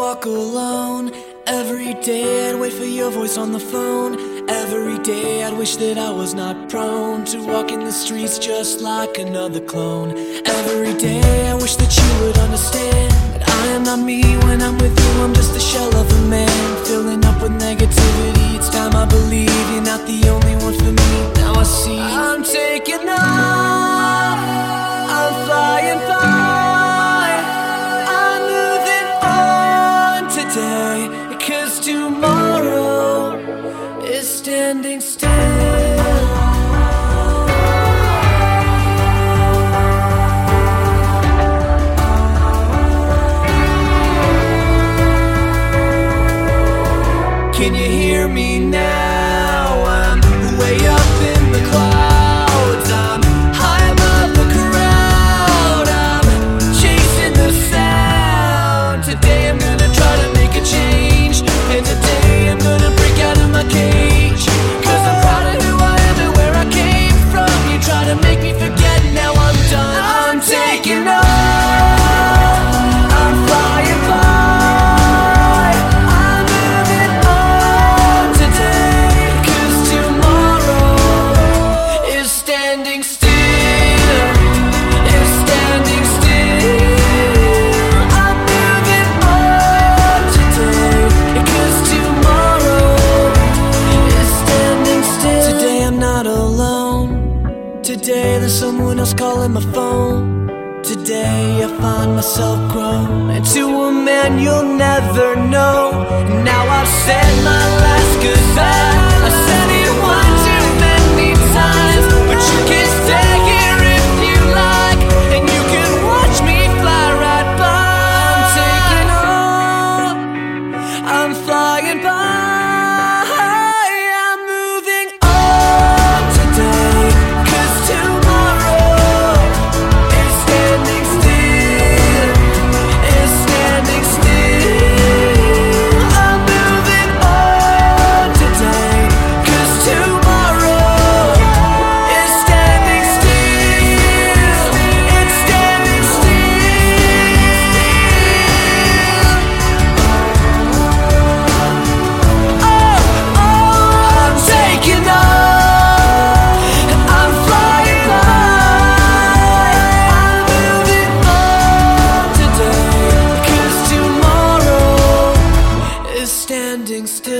walk alone. Every day I'd wait for your voice on the phone. Every day I'd wish that I was not prone to walk in the streets just like another clone. Every day I wish that you would understand that I am not me when I'm with you. I'm just a shell of a man, filling up with negativity. It's time I believe you're not the only one for me. Now I see I'm taking off. Today. Cause tomorrow is standing still. Can you hear me now? Today there's someone else calling my phone. Today I find myself grown into a man you'll never know. Now I've said my standing still.